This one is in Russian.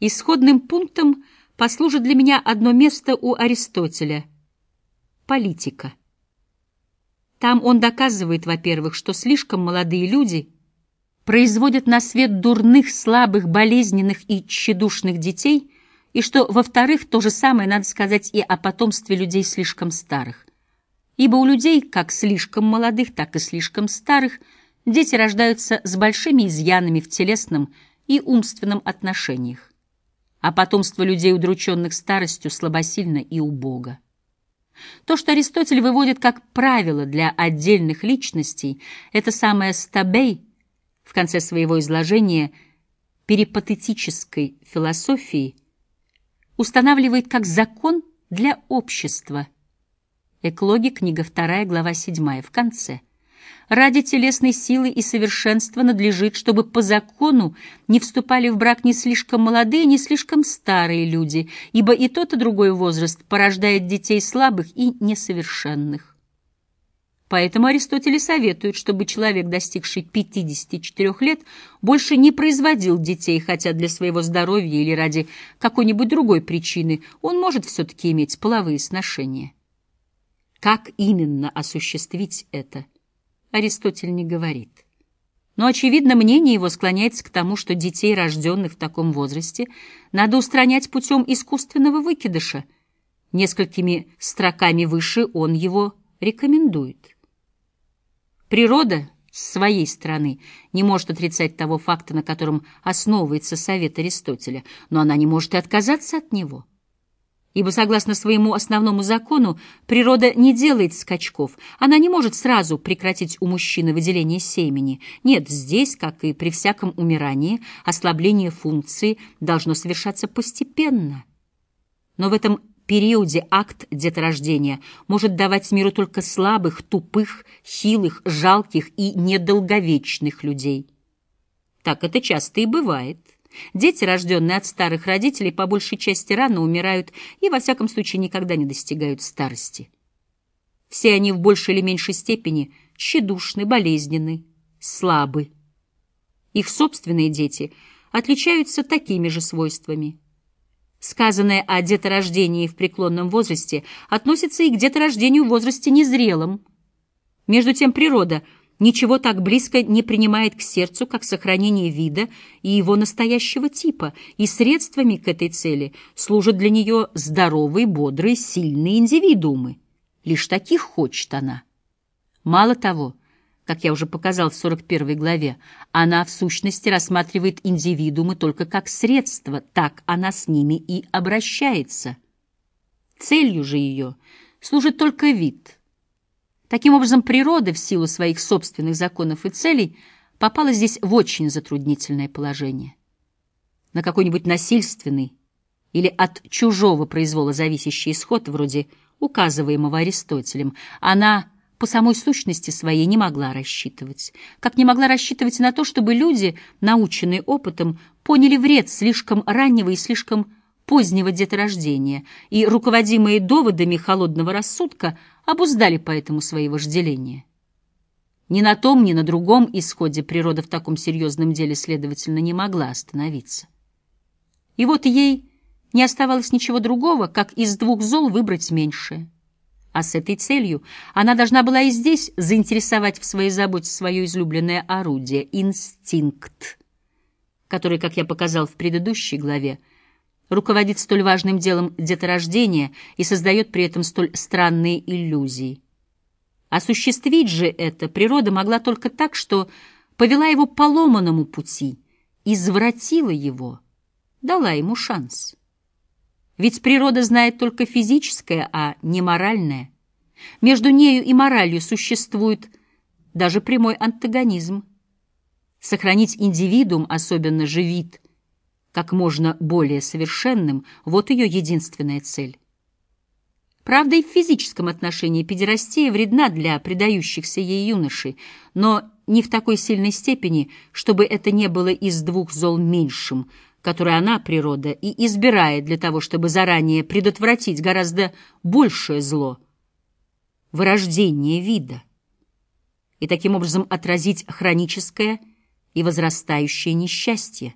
Исходным пунктом послужит для меня одно место у Аристотеля — политика. Там он доказывает, во-первых, что слишком молодые люди производят на свет дурных, слабых, болезненных и тщедушных детей, и что, во-вторых, то же самое надо сказать и о потомстве людей слишком старых. Ибо у людей, как слишком молодых, так и слишком старых, дети рождаются с большими изъянами в телесном и умственном отношениях, а потомство людей, удрученных старостью, слабосильно и убого. То, что Аристотель выводит как правило для отдельных личностей, это самое «стабей» в конце своего изложения перипатетической философии устанавливает как закон для общества. Эклоги, книга 2, глава 7, в конце – Ради телесной силы и совершенства надлежит, чтобы по закону не вступали в брак ни слишком молодые, ни слишком старые люди, ибо и тот, и другой возраст порождает детей слабых и несовершенных. Поэтому Аристотель советует, чтобы человек, достигший 54 лет, больше не производил детей, хотя для своего здоровья или ради какой-нибудь другой причины он может все-таки иметь половые сношения. Как именно осуществить это – Аристотель не говорит. Но, очевидно, мнение его склоняется к тому, что детей, рожденных в таком возрасте, надо устранять путем искусственного выкидыша. Несколькими строками выше он его рекомендует. Природа, с своей стороны, не может отрицать того факта, на котором основывается совет Аристотеля, но она не может и отказаться от него ибо, согласно своему основному закону, природа не делает скачков, она не может сразу прекратить у мужчины выделение семени. Нет, здесь, как и при всяком умирании, ослабление функции должно совершаться постепенно. Но в этом периоде акт деторождения может давать миру только слабых, тупых, хилых, жалких и недолговечных людей. Так это часто и бывает. Дети, рожденные от старых родителей, по большей части рано умирают и, во всяком случае, никогда не достигают старости. Все они в большей или меньшей степени тщедушны, болезненны, слабы. Их собственные дети отличаются такими же свойствами. Сказанное о деторождении в преклонном возрасте относится и к деторождению в возрасте незрелом. Между тем природа – ничего так близко не принимает к сердцу, как сохранение вида и его настоящего типа, и средствами к этой цели служат для нее здоровые, бодрые, сильные индивидуумы. Лишь таких хочет она. Мало того, как я уже показал в 41 главе, она в сущности рассматривает индивидуумы только как средство, так она с ними и обращается. Целью же ее служит только вид — Таким образом, природа, в силу своих собственных законов и целей, попала здесь в очень затруднительное положение. На какой-нибудь насильственный или от чужого произвола зависящий исход, вроде указываемого Аристотелем, она по самой сущности своей не могла рассчитывать, как не могла рассчитывать на то, чтобы люди, наученные опытом, поняли вред слишком раннего и слишком позднего деторождения и, руководимые доводами холодного рассудка, обуздали поэтому свои вожделения. Ни на том, ни на другом исходе природа в таком серьезном деле, следовательно, не могла остановиться. И вот ей не оставалось ничего другого, как из двух зол выбрать меньшее. А с этой целью она должна была и здесь заинтересовать в своей заботе свое излюбленное орудие — инстинкт, который, как я показал в предыдущей главе, руководит столь важным делом деторождения и создает при этом столь странные иллюзии. Осуществить же это природа могла только так, что повела его по ломаному пути, извратила его, дала ему шанс. Ведь природа знает только физическое, а не моральное. Между нею и моралью существует даже прямой антагонизм. Сохранить индивидуум, особенно же вид – как можно более совершенным, вот ее единственная цель. Правда, и в физическом отношении педерастия вредна для предающихся ей юношей, но не в такой сильной степени, чтобы это не было из двух зол меньшим, которые она, природа, и избирает для того, чтобы заранее предотвратить гораздо большее зло — вырождение вида, и таким образом отразить хроническое и возрастающее несчастье.